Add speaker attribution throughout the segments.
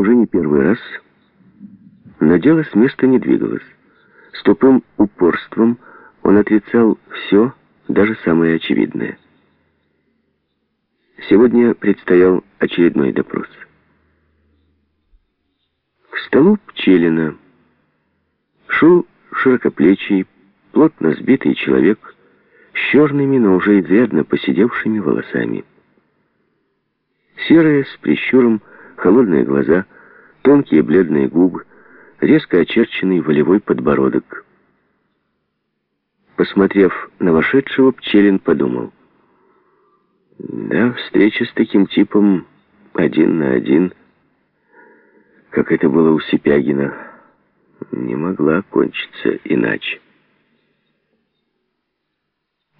Speaker 1: уже не первый раз, но с места не двигалось. С тупым упорством он отрицал все, даже самое очевидное. Сегодня предстоял очередной допрос. К столу Пчелина шел широкоплечий, плотно сбитый человек с черными, но уже изрядно посидевшими волосами. Серые, с прищуром, холодные глаза, тонкие бледные губы, резко очерченный волевой подбородок. Посмотрев на вошедшего, Пчелин подумал. Да, встреча с таким типом один на один, как это было у Сипягина, не могла кончиться иначе.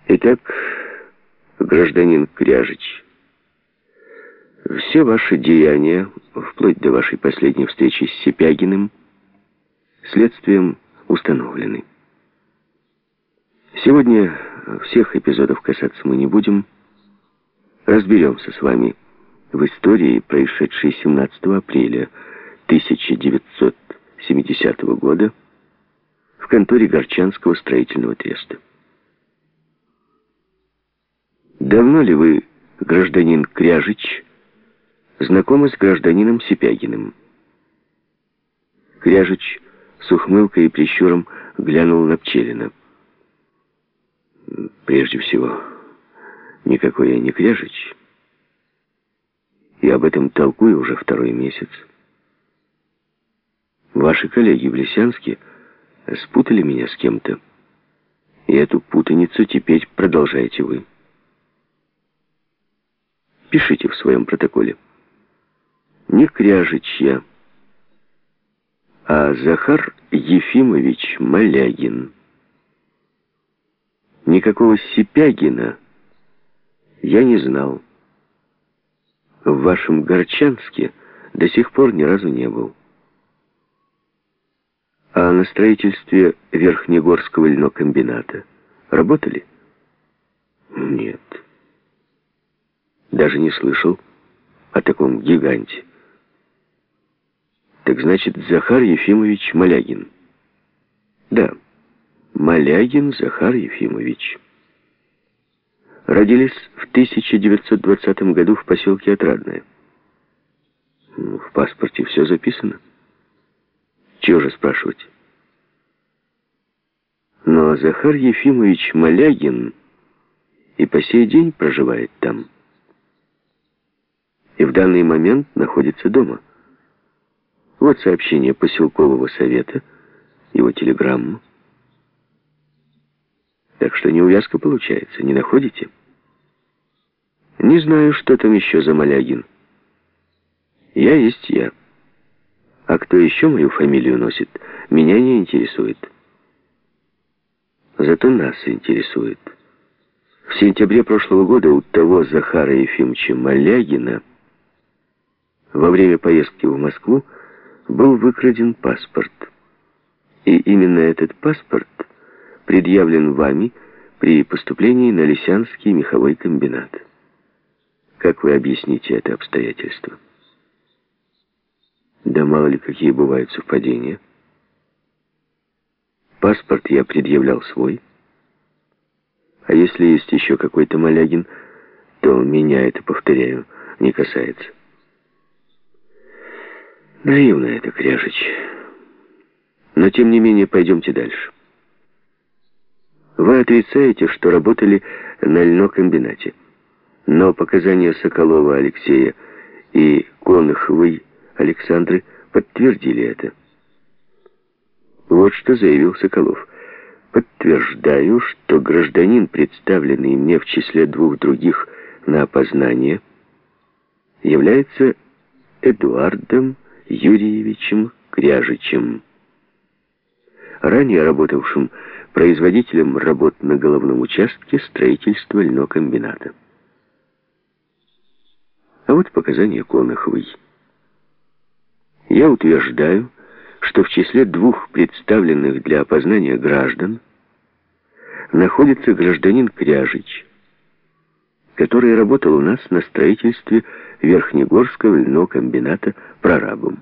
Speaker 1: Итак, гражданин Кряжич, все ваши деяния, вплоть до вашей последней встречи с Сипягиным, следствием установлены. Сегодня всех эпизодов касаться мы не будем. Разберемся с вами в истории, происшедшей 17 апреля 1970 года в конторе Горчанского строительного треста. Давно ли вы, гражданин Кряжич, знакомы с гражданином Сипягиным? Кряжич с ухмылкой и прищуром глянул на Пчелина. Прежде всего, никакой я не Кряжич. Я об этом толкую уже второй месяц. Ваши коллеги в Лисянске спутали меня с кем-то. И эту путаницу теперь продолжаете вы. Пишите в своем протоколе. Не Кряжич я, а Захар Ефимович Малягин. Никакого Сипягина я не знал. В вашем Горчанске до сих пор ни разу не был. А на строительстве Верхнегорского льнокомбината работали? Нет. Даже не слышал о таком гиганте. Так значит, Захар Ефимович Малягин. Да, Малягин Захар Ефимович. Родились в 1920 году в поселке Отрадное. Ну, в паспорте все записано. Чего же спрашивать? Но Захар Ефимович Малягин и по сей день проживает там. И в данный момент находится дома. Вот сообщение поселкового совета, его телеграмма. Так что неувязка получается, не находите? Не знаю, что там еще за Малягин. Я есть я. А кто еще мою фамилию носит, меня не интересует. Зато нас интересует. В сентябре прошлого года у того Захара Ефимовича Малягина во время поездки в Москву был выкраден паспорт. И именно этот паспорт предъявлен вами при поступлении на Лисянский меховой комбинат. Как вы объясните это обстоятельство? Да мало ли какие бывают совпадения. Паспорт я предъявлял свой. А если есть еще какой-то Малягин, то меня это, повторяю, не касается. Наивно это, Кряжич. Но, тем не менее, пойдемте дальше. Вы отрицаете, что работали на льнокомбинате. Но показания Соколова Алексея и Коноховой Александры подтвердили это. Вот что заявил Соколов. Подтверждаю, что гражданин, представленный мне в числе двух других на опознание, является Эдуардом Юрьевичем Кряжичем, ранее работавшим производителем работ на головном участке строительства льнокомбината. А вот показания Коноховой. Я утверждаю, что в числе двух представленных для опознания граждан находится гражданин Кряжич, который работал у нас на строительстве Верхнегорского льнокомбината прорабом.